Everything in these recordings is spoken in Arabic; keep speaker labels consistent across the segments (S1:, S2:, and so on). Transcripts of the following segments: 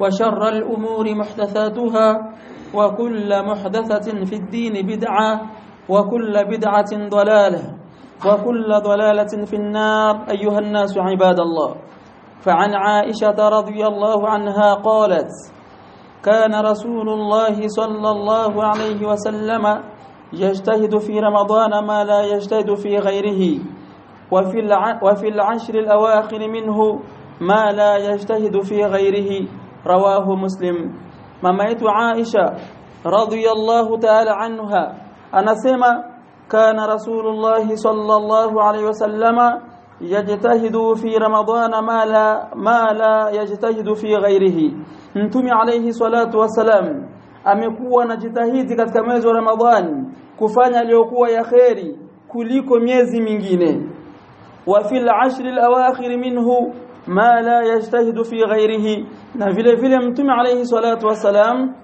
S1: وشر الأمور محدثاتها وكل محدثة في الدين بدعة وكل بدعة ضلالة وكل ضلالة في النار. أيها الناس عباد الله فعن عائشة رضي الله عنها قالت كان رسول الله صلى الله عليه وسلم يجتهد في رمضان ما لا يجتهد في غيره وفي العشر الأواخر منه ما لا يجتهد في غيره. رواه مسلم. ممات عائشة رضي الله تعالى عنها. أنا سيما كان رسول الله صلى الله عليه وسلم يجتهد في رمضان ما لا, ما لا يجتهد في غيره. أنتم عليه صلاة والسلام. amekuwa anajitahidi katika mwezi wa Ramadhani kufanya aliyokuwa ya kheri kuliko miezi mingine wa fil ashri al-awakhir ma la yajtahidu fi ghairihi na vile vile mtume alayhi salatu wasalam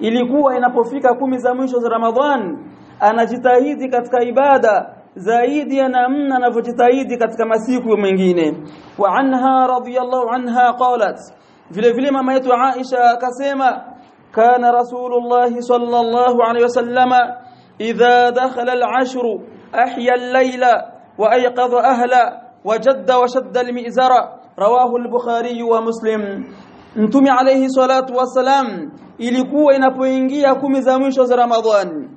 S1: ilikuwa inapofika kumi za mwisho za ramadhan anajitahidi katika ibada zaidi ya namna anavyojitahidi katika masiku mengine wa anha radhiyallahu anha qalat vile vile mama yetu Aisha akasema kana rasulullah sallallahu alayhi wasallama idha dakhala al-ashr ahya al-layla wa ayqadha ahla وجد وشد المئزر رواه البخاري ومسلم. نتمي عليه الصلاة والسلام. إليكو إن أبوينجي أكومي زاميش رمضان.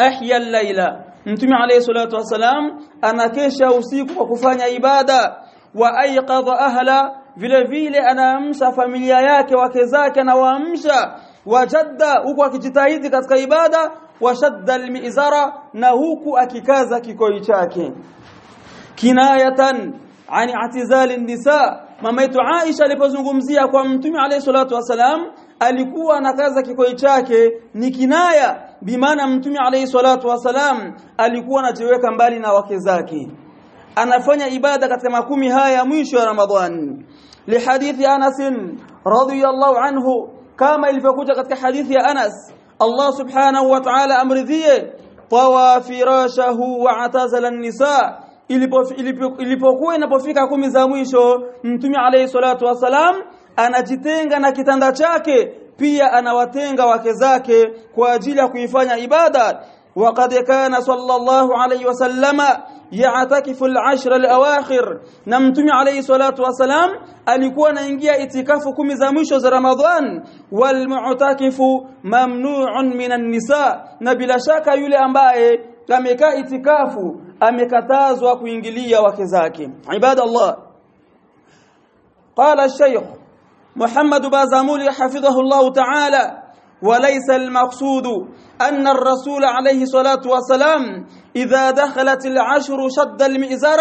S1: أحيا الليلة نتمي عليه الصلاة والسلام. أنا كيش أوسيك وكفاني عبادة. وأيقظ أهلا. vile vile anaamsha familia yake wake أنا anawaamsha وجد huku akijitahidi katika ibada washadda almizara na huku akikaza kikoi kinayatan ani atizali nisa mama yetu Aisha alipozungumzia kwa mtume alayhi salatu wasalam alikuwa anakaza kikoi chake ni kinaya bimaana mtume alayhi salatu wasalam alikuwa anajiweka mbali na wake zake anafanya ibada katika makumi haya ya mwisho ya Ramadhani أنس رضي الله عنه كما ilivyokuja katika hadithi ya Anas Allah subhanahu wa ta'ala amridhie tawa firashahu wa atazala an-nisa ilipokuwa inapofika kumi za mwisho mtume alayhi salatu wasalam anajitenga na kitanda chake pia anawatenga wake zake kwa ajili ya kuifanya ibada وقد كان صلى الله عليه وسلم يعتكف العشر الاواخر نمتمي عليه الصلاه والسلام alikuwa anaingia itikafu kumi za mwisho za Ramadhan walmu'takifu mamnu'un minan nisa na bila shaka yule ambaye amekaa itikafu amekatazwa kuingilia wake zake. Ibadallah. Qala الشيخ محمد بازامولي حفظه الله تعالى وليس المقصود أن الرسول عليه الصلاة والسلام إذا دخلت العشر شد المئزر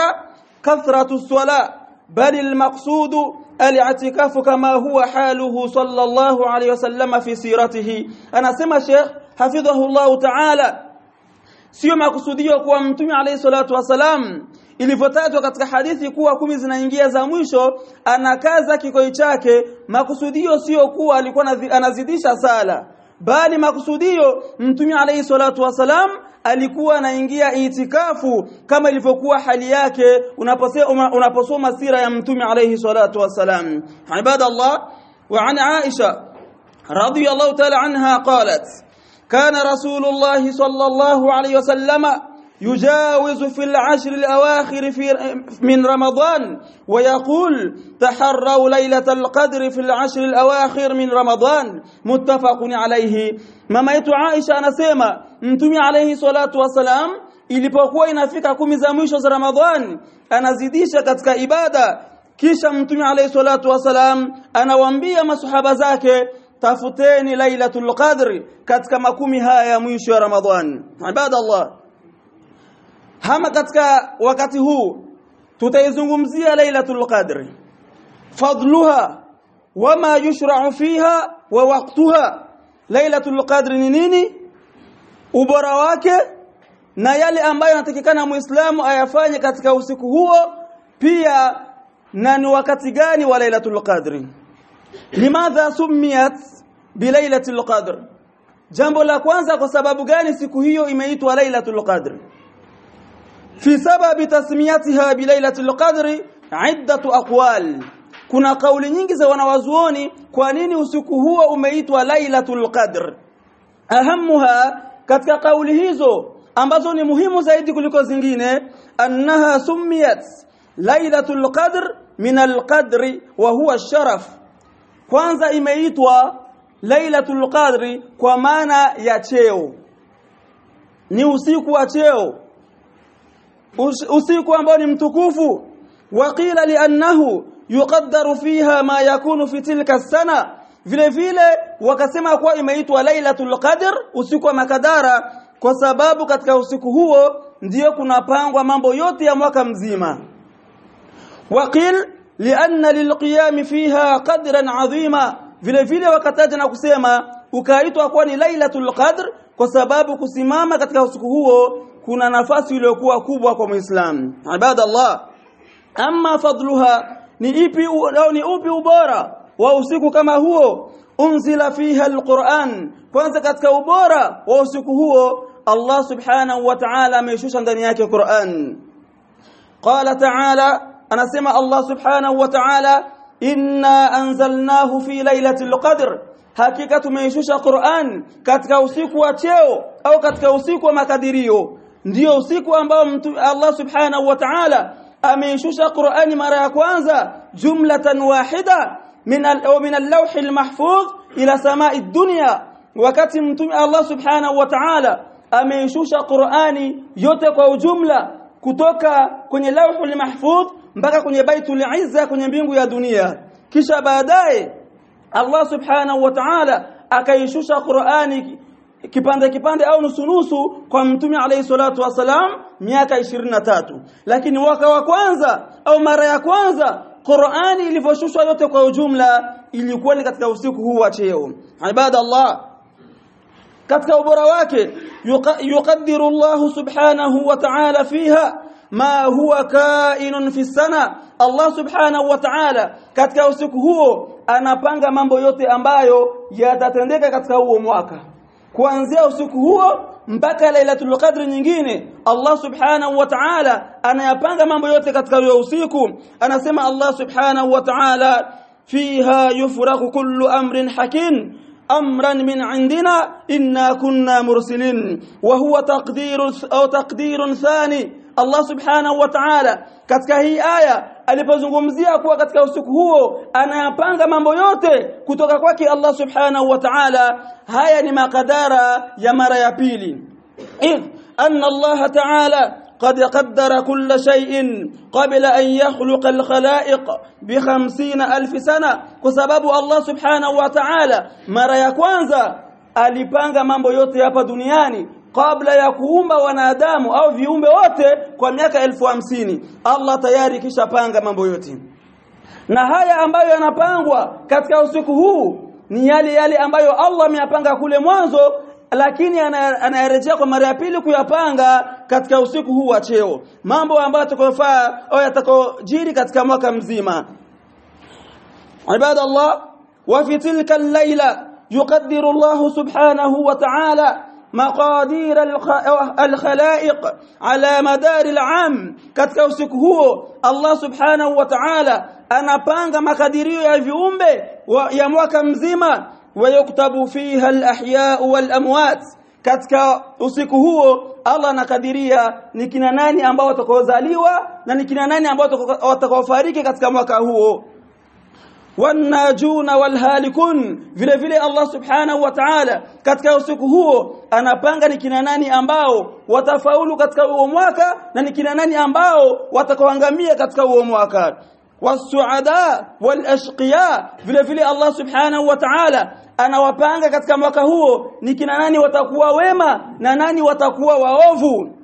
S1: كثرة الصلاة بل المقصود الاعتكاف كما هو حاله صلى الله عليه وسلم في سيرته أنا سمى شيخ حفظه الله تعالى sio makusudio kuwa mtume alayhi salatu wasalam ilivyotajwa katika hadithi kuwa kumi zinaingia za mwisho anakaza kikoi chake. Makusudio sio kuwa alikuwa anazidisha sala. Bali makusudio mtume alayhi salatu wasalam alikuwa anaingia itikafu kama ilivyokuwa hali yake unaposoma unaposoma sira ya mtume alayhi salatu wasalam ibadallah wa an aisha radiyallahu ta'ala anha qalat كان رسول الله صلى الله عليه وسلم يجاوز في العشر الأواخر في من رمضان ويقول تحروا ليلة القدر في العشر الأواخر من رمضان. متفق عليه. مما عائشة سيما أنتم عليه الصلاة والسلام إلي بقوة فيك كم زميش رمضان. أنا زديش كتك إبادة. كيشا انتمي عليه الصلاة والسلام أنا وانبيا ما صحب زاكي. Tafuteni lailatul qadri katika makumi haya ya mwisho ya Ramadhan ibadallah hama katika wakati huu tutaizungumzia lailatul qadr fadluha wama yushra'u fiha wa waqtuha lailatul qadr ni nini ubora wake na yale ambayo yanatakikana muislamu ayafanye katika usiku huo pia na ni wakati gani wa lailatul qadr limadha sumiyat bilailatul qadr jambo la kwanza kwa sababu gani siku hiyo imeitwa lailatul qadr في سبب تسميتها بليلة القدر عدة أقوال kuna kauli nyingi za wanawazuoni kwa nini usiku huo umeitwa lailatul qadr ahamuha katika kauli hizo ambazo ni muhimu zaidi kuliko zingine annaha sumiyat lailatul qadr min alqadri wa huwa sharaf kwanza imeitwa lailatul qadri kwa maana ya cheo. Ni usiku wa cheo. Usiku ambao ni mtukufu. Waqila li'annahu yuqaddaru fiha ma yakunu fi tilka sana. Vile vile wakasema kuwa imeitwa lailatul qadr usiku wa makadara kwa sababu katika usiku huo ndiyo kunapangwa mambo yote ya mwaka mzima. Waqil لأن للقيام فيها قدرا عظيما. في الفيلة وكتاجنا كسيما وكايت أكواني ليلة القدر كسباب كسماما كتك سكهو كنا نفاس لكوا كوبا كم إسلام. عباد الله أما فضلها نيبي أو نيبي أبارا وأوسيكو كما هو أنزل فيها القرآن. كنت كتك أبارا وأوسيكو هو الله سبحانه وتعالى ميشوشا دنياك القرآن. قال تعالى anasema Allah subhanahu wa ta'ala inna anzalnahu fi lailatul qadr hakika tumeishusha Qur'an katika usiku wa cheo au katika usiku wa makadirio ndio usiku ambao Allah subhanahu wa ta'ala ameishusha Qur'ani mara ya kwanza jumlatan wahida min min al-lawh al-mahfuz ila samai dunya wakati mtume Allah subhanahu wa ta'ala ameishusha Qur'ani yote kwa ujumla kutoka kwenye lawhul mahfuz mpaka kwenye baitul izza kwenye mbingu ya dunia kisha baadaye Allah subhanahu wa ta'ala akaishusha Qur'ani kipande kipande au nusu nusu kwa mtume alayhi salatu wasalam miaka 23 lakini mwaka wa kwanza au mara ya kwanza Qur'ani ilivyoshushwa yote kwa ujumla ilikuwa ni katika usiku huu wa cheo ibadallah katika ubora wake yuqaddiru Allah subhanahu wa ta'ala fiha ma huwa kainun fi sana Allah subhanahu wa ta'ala katika usiku huo anapanga mambo yote ambayo yatatendeka katika huo mwaka kuanzia usiku huo mpaka lailatul qadri nyingine Allah subhanahu wa ta'ala anayapanga mambo yote katika huo usiku anasema Allah subhanahu wa ta'ala fiha yufraqu kullu amrin hakim امرا من عندنا انا كنا مرسلين وهو تقدير أو تقدير ثاني Allah subhanahu wa ta'ala katika hii aya alipozungumzia kuwa katika usiku huo anayapanga mambo yote kutoka kwake Allah subhanahu wa ta'ala haya ni makadara ya mara ya pili idh anna Allah ta'ala قد قدر كل شيء قبل أن يخلق الخلائق بخمسين ألف سنة كسبب الله سبحانه وتعالى مرة kwanza alipanga mambo yote hapa duniani kabla ya kuumba wanadamu au viumbe wote kwa miaka elfu hamsini Allah tayari kishapanga mambo yote. Na haya ambayo yanapangwa katika usiku huu ni yale yale ambayo Allah ameyapanga kule mwanzo lakini anayarejea kwa mara ya pili kuyapanga katika usiku huu wa cheo. Mambo ambayo atakofaa au yatakojiri katika mwaka mzima. Ibadallah wa fi tilka al-laila yuqaddiru Allah subhanahu wa ta'ala مقادير الخلائق على مدار العام katika usiku huo Allah subhanahu wa ta'ala anapanga makadirio ya viumbe ya mwaka mzima wayuktabu fiha alahya walamwat katika usiku huo Allah anakadiria ni kina nani ambao watakaozaliwa na ni kina nani ambao watakaofariki katika mwaka huo wanajuna walhalikun vile vile Allah subhanahu wa ta'ala katika usiku huo anapanga ni kina nani ambao watafaulu katika huo mwaka na ni kina nani ambao watakaoangamia katika huo mwaka wasuada walashqiya vile vile Allah subhanahu wa ta'ala anawapanga katika mwaka huo ni kina nani watakuwa wema na nani watakuwa waovu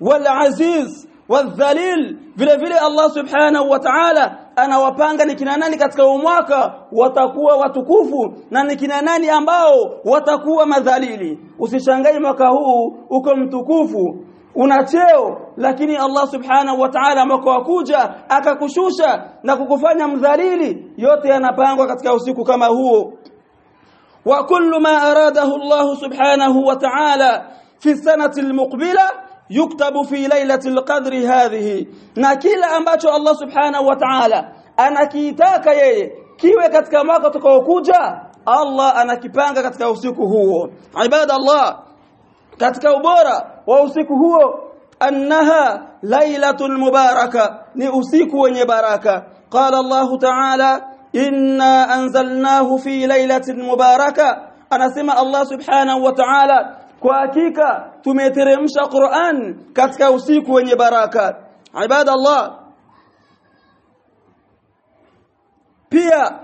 S1: walaziz wadhalil vile vile Allah subhanahu wa ta'ala anawapanga ni kina nani katika mwaka watakuwa watukufu na ni kina nani ambao watakuwa madhalili. Usishangae mwaka huu uko mtukufu una cheo lakini Allah subhanahu wa ta'ala mwaka wakuja akakushusha na kukufanya mdhalili. Yote yanapangwa katika usiku kama huo. Wa kullu ma aradahu Allah subhanahu wa ta'ala fi sanati almuqbila yuktabu fi lailati alqadri hadhihi na kila ambacho Allah subhanahu wa ta'ala anakiitaka yeye kiwe katika mwaka utakaokuja Allah anakipanga katika usiku huo ibada Allah katika ubora wa usiku huo annaha lailatul mubaraka ni usiku wenye baraka qala Allah ta'ala inna anzalnahu fi lailatin mubaraka anasema Allah subhanahu wa ta'ala kwa hakika tumeteremsha Qur'an katika usiku wenye baraka ibada Allah pia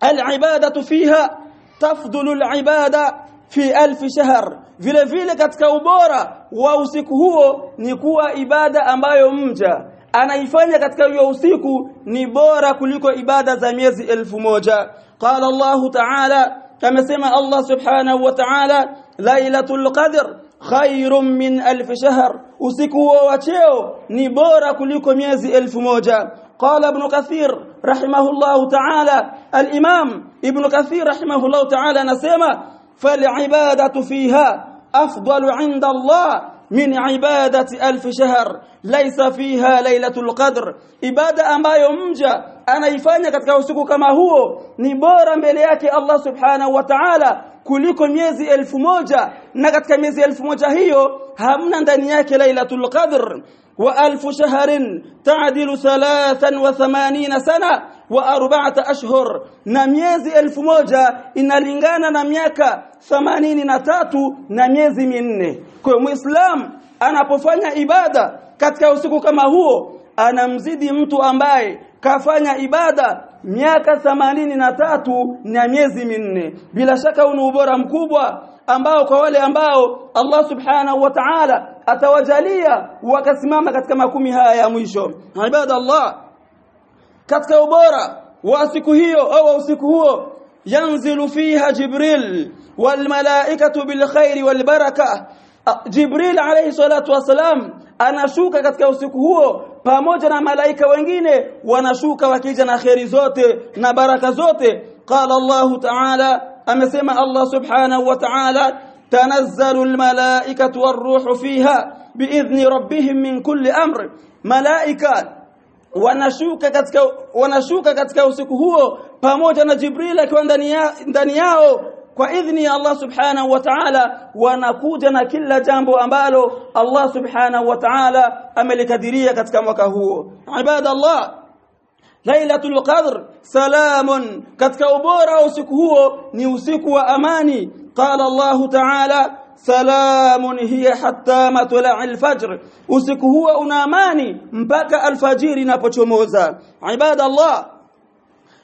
S1: al-ibadatu fiha tafdulu al-ibada fi alf shahr vile vile katika ubora wa usiku huo ni kuwa ibada ambayo mja anaifanya katika hiyo usiku ni bora kuliko ibada za miezi elfu moja qala Allah ta'ala kama sema Allah subhanahu wa ta'ala lailatul qadr khairun min alf shahr usiku wa cheo ni bora kuliko miezi elfu moja قال ابن كثير رحمه الله تعالى الإمام ابن كثير رحمه الله تعالى نسمى فالعبادة فيها أفضل عند الله من عبادة ألف شهر. ليس فيها ليلة القدر. ibada ambayo mja anaifanya katika usiku kama huo ni bora mbele yake Allah subhanahu wa ta'ala kuliko miezi elfu moja na katika miezi elfu moja hiyo hamna ndani yake lailatul qadr wa alfu shahrin ta'dilu 83 sana wa arba'ata ashhur na miezi elfu moja inalingana na miaka 83 na miezi minne kwa muislam anapofanya ibada katika usiku kama huo anamzidi mtu ambaye kafanya ibada miaka 83 na miezi minne bila shaka una ubora mkubwa ambao kwa wale ambao Allah subhanahu wa ta'ala atawajalia wakasimama katika makumi haya ya mwisho ibada Allah katika ubora wa siku hiyo au usiku huo yanzilu fiha jibril wal malaikatu bil khairi wal baraka Jibril alayhi salatu wasalam anashuka katika usiku huo pamoja na malaika wengine wanashuka wakija na kheri zote na baraka zote qala Allah ta'ala amesema Allah subhanahu wa ta'ala tanazzalu almalaikatu waruhu fiha biidhni rabbihim min kulli amr malaika wanashuka katika wanashuka katika usiku huo pamoja na Jibril akiwa ndani yao kwa idhni ya Allah subhanahu wa ta'ala wanakuja na kila jambo ambalo Allah subhanahu wa ta'ala amelikadiria katika mwaka huo ibada Allah lailatul qadr salamun katika ubora wa usiku huo ni usiku wa amani qala Allah ta'ala salamun hiya hatta matla'il fajr usiku huo una amani mpaka alfajiri inapochomoza ibada Allah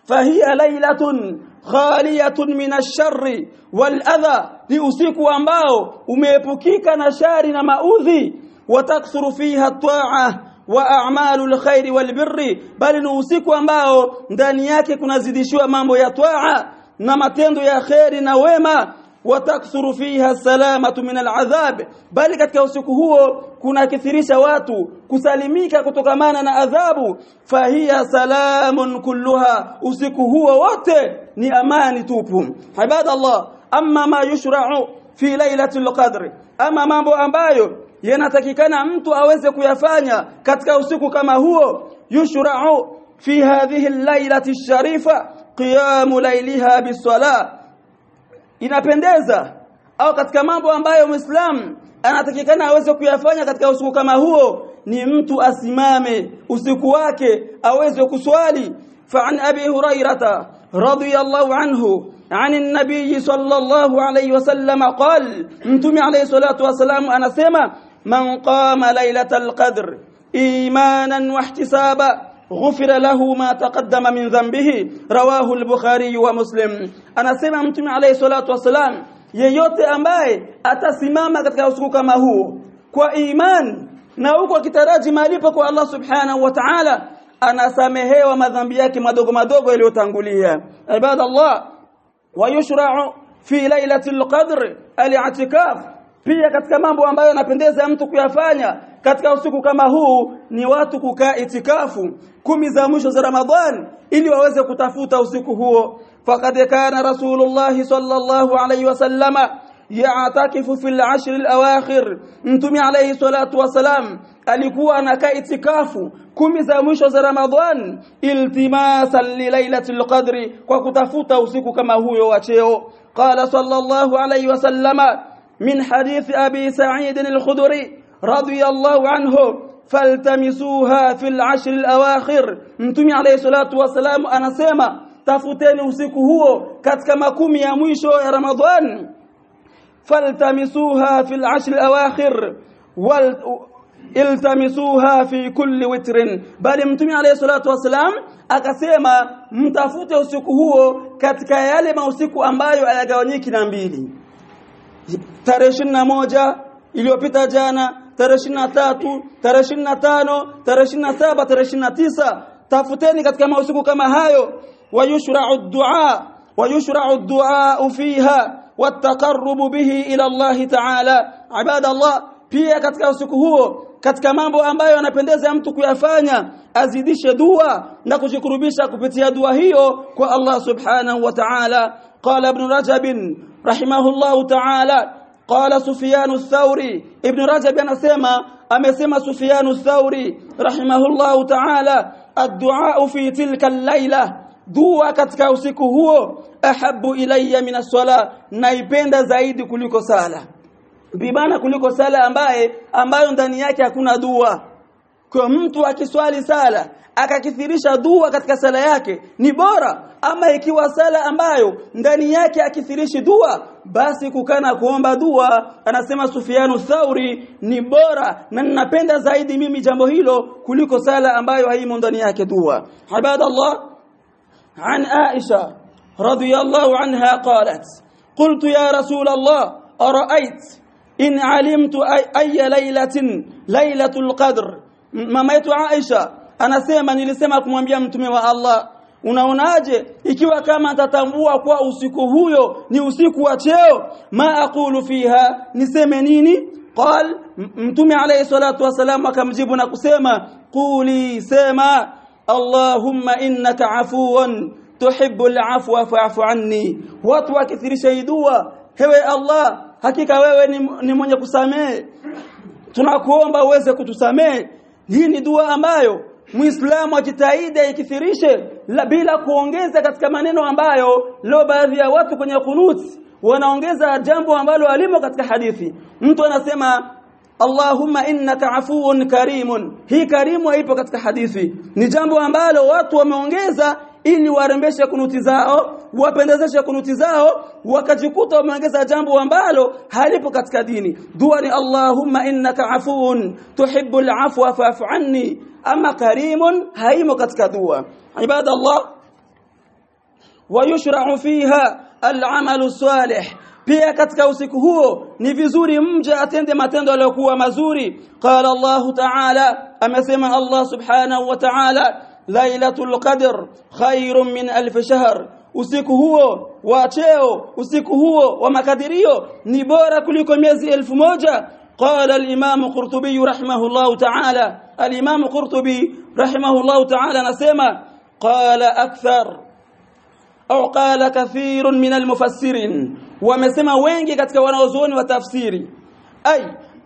S1: fahiya lailatun khaliyatun min ash-sharri wal adha ni usiku ambao umeepukika na shari na maudhi watakthuru fiha at-ta'a wa a'malul khairi wal birri bali ni usiku ambao ndani yake kunazidishiwa mambo ya taa na matendo ya khairi na wema watakthuru fiha salamatu min al'adhab bali katika usiku huo kuna kithirisha watu kusalimika kutokamana na adhabu fahiya salamun kulluha usiku huo wote amani tupu ibadallah amma ma yushra'u fi lailatul qadr ama mambo ambayo yanatakikana mtu aweze kuyafanya katika usiku kama huo yushra'u fi hadhihi al-lailati ash-sharifa qiyamu layliha bis-salah inapendeza au katika mambo ambayo muislamu anatakikana aweze kuyafanya katika usiku kama huo ni mtu asimame usiku wake aweze kuswali فعن أبي هريرة رضي الله عنه عن النبي صلى الله عليه وسلم قال أنتم عليه الصلاة والسلام أنا سمع من قام ليلة القدر إيمانا واحتسابا غفر له ما تقدم من ذنبه رواه البخاري ومسلم. أنا سمع أنتم عليه الصلاة والسلام katika usiku kama huu kwa iman na huko akitaraji malipo kwa Allah subhanahu wa ta'ala anasamehewa madhambi yake madogo madogo yaliyotangulia ibadallah wa yushra'u fi lailatul qadr al-i'tikaf pia katika mambo ambayo yanapendeza mtu kuyafanya katika usiku kama huu ni watu kukaa itikafu kumi za mwisho za Ramadhan ili waweze kutafuta usiku huo faqad kana rasulullah sallallahu alayhi wasallama ya'takifu fil ashr al-awakhir mtume alayhi salatu wasalam alikuwa anakaa itikafu kumi za mwisho za Ramadhan iltimasan li lailatul qadri kwa kutafuta usiku kama huyo wa cheo qala sallallahu alayhi wasallama min hadith abi sa'id al-khudri radiyallahu anhu faltamisuha fil ashr al-awakhir mtume alayhi salatu wasalam anasema tafuteni usiku huo katika makumi ya mwisho ya Ramadhan faltamisuha fil ashr al-awakhir wal iltamisuha fi kulli witrin bali mtume alayhi salatu wasalam akasema mtafute usiku huo katika yale mausiku ambayo hayagawanyiki na mbili tarehe moja iliyopita jana tarehe 23 tarehe 25 tarehe 27 tarehe 29 tafuteni katika mausiku kama hayo wayushra'u ad-du'a wayushra'u ad-du'a fiha والتقرب به إلى الله تعالى عباد الله pia katika usiku huo katika mambo ambayo yanapendeza mtu kuyafanya azidishe dua na kujikurubisha kupitia dua hiyo kwa Allah subhanahu wa ta'ala qala ibn rajab rahimahullah ta'ala qala sufyan ath-thawri ibn rajab anasema amesema sufyan ath-thawri rahimahullah ta'ala ad-du'a fi tilka al-laila dua katika usiku huo ahabu ilayya min as-sala naipenda zaidi kuliko sala. Bibana kuliko sala ambaye ambayo ndani yake hakuna dua. Kwa mtu akiswali sala akakithirisha dua katika sala yake ni bora. Ama ikiwa sala ambayo ndani yake akithirishi dua basi kukana kuomba dua. Anasema Sufyanu Thauri ni bora na ninapenda zaidi mimi jambo hilo kuliko sala ambayo haimo ndani yake dua. Ibadallah عن عائشة رضي الله عنها قالت قلت يا رسول الله أرأيت إن علمت أي ليلة ليلة القدر ماميت عائشة أنا سيما nilisema kumwambia mtume wa Allah unaonaje ikiwa kama tatambua kwa usiku huyo ni usiku wa cheo ma aqulu fiha niseme nini qal mtume alayhi salatu wasalam akamjibu na kusema quli sema Allahumma innaka afuwan tuhibbul afwa fa'fu anni. Watu wakithirisha dua hewe Allah hakika wewe ni, ni mwenye kusamehe. Tunakuomba uweze kutusamehe. Hii ni dua ambayo Muislamu ajitahidi ikithirishe bila kuongeza katika maneno ambayo leo baadhi ya watu kwenye kunuti wanaongeza jambo ambalo alimo katika hadithi. Mtu anasema Allahumma innaka afuun karimun hii karimu haipo katika hadithi ni jambo ambalo watu wameongeza ili warembeshe kunuti zao wapendezeshe kunuti zao wakajikuta wameongeza jambo ambalo halipo katika dini dua ni Allahumma innaka afuun tuhibbul afwa fa'fu anni ama karimun haimo katika dua ibadallah ويشرع فيها العمل الصالح pia katika usiku huo ni vizuri mja atende matendo yaliyokuwa mazuri qala Allah ta'ala amesema Allah subhanahu wa ta'ala lailatul qadr khairun min alf shahr usiku huo wa cheo usiku huo wa makadirio ni bora kuliko miezi elfu moja قال الإمام قرطبي رحمه الله تعالى الإمام قرطبي رحمه الله تعالى نسمع قال أكثر أو قال كثير من المفسرين ومسمى wengi katika wanaozuoni wa tafsiri ay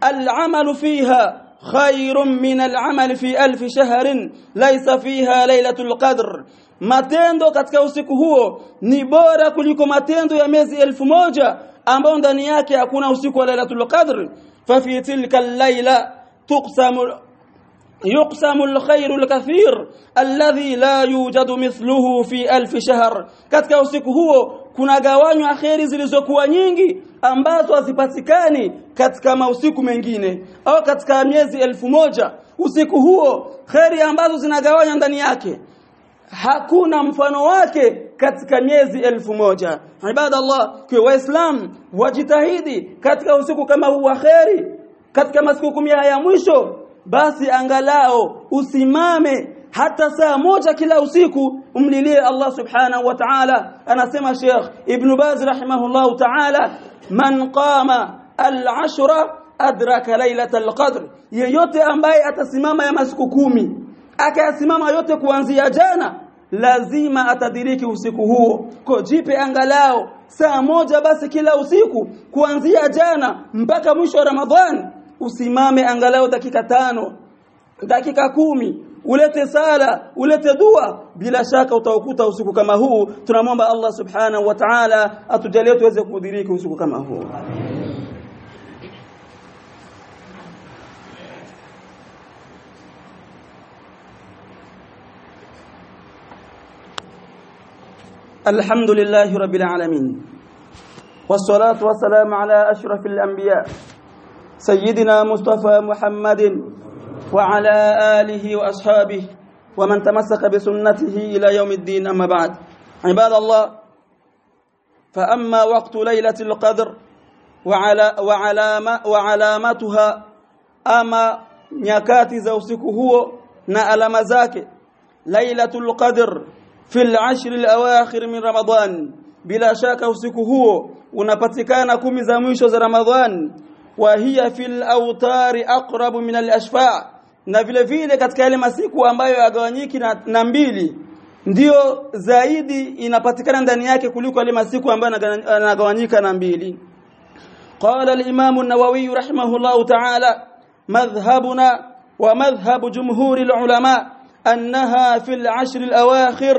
S1: العمل فيها خير من العمل في ألف شهر ليس فيها ليلة القدر matendo katika usiku huo ni bora kuliko matendo ya miezi elfu moja ambao ndani yake hakuna usiku wa lailatul qadr fa fi tilka al-laila tuqsamu يقسم الخير الكثير الذي لا يوجد مثله في ألف شهر katika usiku kuna gawanywa kheri zilizokuwa nyingi ambazo hazipatikani katika mausiku mengine au katika miezi elfu moja. Usiku huo kheri ambazo zinagawanywa ndani yake hakuna mfano wake katika miezi elfu moja. Ibadallah kwa waislam wajitahidi katika usiku kama huu wa kheri katika masiku kumi ya mwisho basi angalao usimame hata saa moja kila usiku umlilie Allah subhanahu wa ta'ala anasema Sheikh Ibn Baz rahimahullah ta'ala man qama al-ashra adraka lailatal qadr yeyote ambaye atasimama ya masiku kumi akayasimama yote kuanzia jana lazima atadiriki usiku huo kwa jipe angalao saa moja basi kila usiku kuanzia jana mpaka mwisho wa Ramadhani usimame angalau dakika tano dakika kumi ulete sala ulete dua bila shaka utaukuta usiku kama huu tunamwomba Allah subhanahu wa ta'ala atujalie tuweze kudiriki usiku kama huu الحمد لله رب العالمين والصلاة والسلام على أشرف الأنبياء سيدنا مصطفى محمد وعلى آله وأصحابه ومن تمسك بسنته إلى يوم الدين. أما بعد عباد الله فأما وقت ليلة القدر وعلى وعلام وعلامتها أما نكات زوسكه نأل مزاك. ليلة القدر في العشر الأواخر من رمضان بلا شاك شك هو ونبتكان كم زميش رمضان وهي في الأوتار أقرب من الأشفاع. Na vile vile katika yale masiku ambayo yagawanyiki na, na mbili ndio zaidi inapatikana ndani yake kuliko yale masiku ambayo yanagawanyika na mbili النووي رحمه الله تعالى مذهبنا ومذهب جمهور العلماء أنها في العشر الأواخر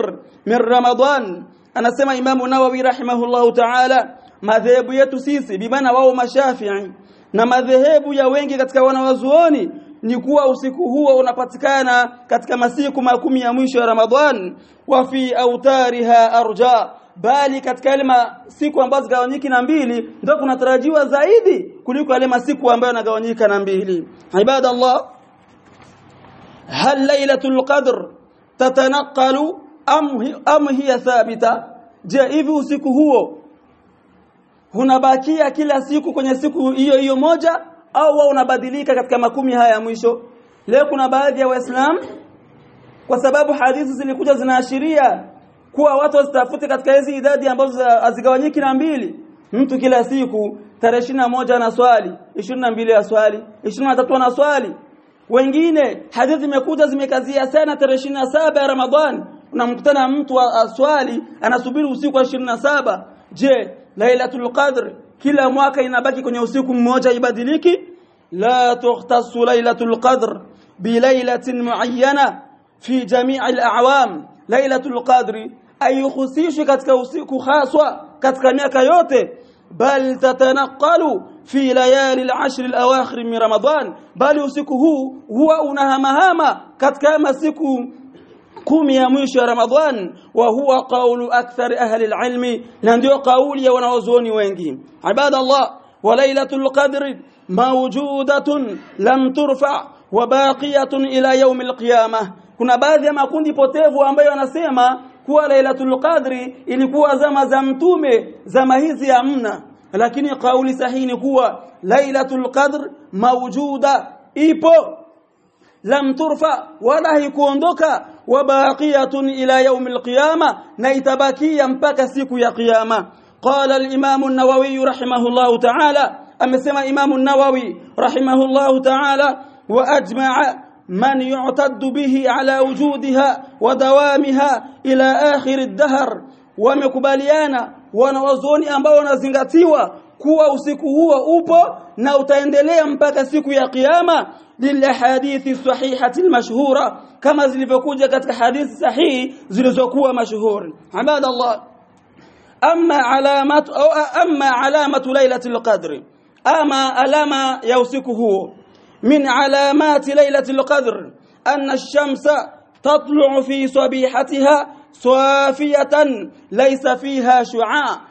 S1: من رمضان أنا سمع إمام النووي رحمه الله تعالى madhehebu yetu sisi bimana wao mashafi'i na madhehebu ya wengi katika wanawazuoni ni kuwa usiku huo unapatikana katika masiku makumi ya mwisho ya Ramadhan wa fi autariha arja bali katika yale masiku ambazo zigawanyiki na mbili ndio kunatarajiwa zaidi kuliko yale masiku ambayo yanagawanyika na mbili. Ibadallah hal lailatul qadr tatanaqalu am am hiya thabita? Je hivi usiku huo unabakia kila siku kwenye siku hiyo hiyo moja au unabadilika katika makumi haya ya mwisho? Leo kuna baadhi ya waislam kwa sababu hadithi zilikuja zinaashiria kuwa watu wasitafute katika hizi idadi ambazo hazigawanyiki na mbili. Mtu kila siku tarehe moja ana swali 22 ya swali 23 ana swali. Wengine hadithi zimekuja zimekazia sana tarehe saba ya Ramadhani unamkutana mtu aswali anasubiri usiku wa 27 je lailatul qadr kila mwaka inabaki kwenye usiku mmoja ibadiliki la tukhtassu lailatul qadr bilailatin muayyana fi jami' al-a'wam lailatul qadr ayukhusishwi katika usiku haswa katika miaka yote bal tatanaqalu fi layali al-ashr al-awakhir min ramadan bali usiku huu huwa unahamahama katika masiku kumi ya mwisho ya Ramadhan wa huwa qawlu akthar ahli al-ilm na ndio kauli ya wanawazuoni wengi ibadallah wa lailatul qadr mawjudatun lam turfa wa baqiyatun ila yawm al-qiyamah kuna baadhi ya makundi potevu ambayo wanasema kuwa lailatul qadri ilikuwa zama za mtume zama hizi hamna lakini kauli sahihi ni kuwa lailatul qadr mawjuda ipo لم ترفع ولا هي كوندوكا وباقية إلى يوم القيامة نيتباكيا مبكسيك يا قيامة. قال الإمام النووي رحمه الله تعالى أما سما إمام النووي رحمه الله تعالى وأجمع من يعتد به على وجودها ودوامها إلى آخر الدهر ومقباليانا ونوزوني أنبونا زينغاتيوا kuwa usiku huo upo na utaendelea mpaka siku ya kiyama lilahadithi sahihati almashhura kama zilivyokuja katika hadithi sahihi zilizokuwa mashuhuri ibadallah amma alamat au amma alamatu lailatul qadr ama alama ya usiku huo من علامات ليلة القدر أن الشمس تطلع في صبيحتها صافية ليس فيها شعاع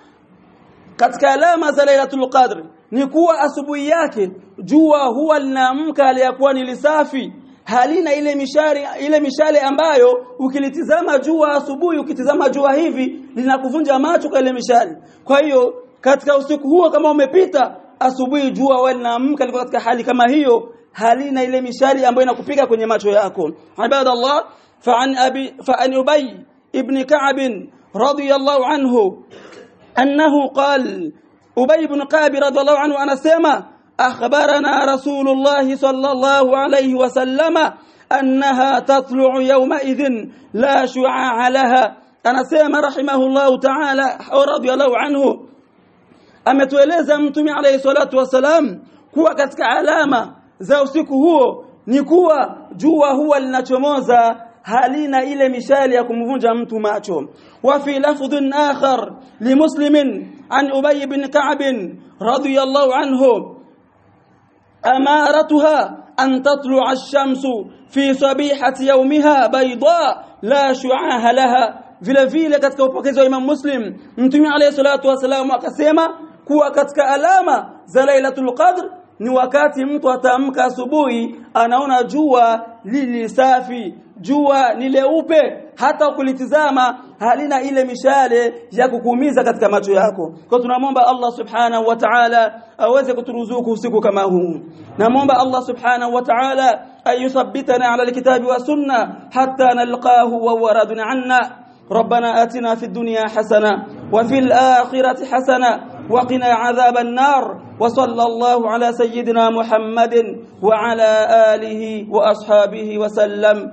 S1: katika alama za Lailatul Qadr ni kuwa asubuhi yake jua huwa linaamka aliyakuwa ni lisafi. Halina ile mishari ile mishale ambayo ukilitizama jua asubuhi ukitizama jua hivi linakuvunja macho kwa ile mishale. Kwa hiyo katika usiku huo kama umepita asubuhi jua wewe linaamka liko katika hali kama hiyo halina ile mishari ambayo inakupiga kwenye macho yako. Ibadallah fa'an abi fa an ubay ibn ka'b radiyallahu anhu أنه قال أبي بن قاب رضي الله عنه أنا سيما أخبرنا رسول الله صلى الله عليه وسلم أنها تطلع يومئذ لا شعاع لها. أنا سيما رحمه الله تعالى رضي الله عنه. أما تؤليز أمتمي عليه الصلاة والسلام كوا كتك علامة زوسك هو نكوا جوا هو لنتموزا halina ile mishali ya kumvunja mtu macho wa fi lafdhin akhar limuslimin an ubay ibn ka'b radiyallahu anhu amaratuha an tatlu'a ash-shamsu fi sabihati yawmiha bayda la shu'aha laha vile vile katika upokezi wa Imam Muslim Mtume alayhi salatu wasallam akasema kuwa katika alama za Lailatul Qadr ni wakati mtu ataamka asubuhi anaona jua lili safi jua ni leupe hata kulitizama halina ile mishale ya kukuumiza katika macho yako kwa tunamwomba Allah subhanahu wa ta'ala aweze kuturuzuku usiku kama huu namwomba Allah subhanahu wa ta'ala ayuthabbitana ala alkitabi wa sunna hatta nalqahu wa waraduna anna ربنا آتنا في الدنيا حسنة وفي الآخرة حسنة وقنا عذاب النار وصلى الله على سيدنا محمد وعلى آله وأصحابه وسلم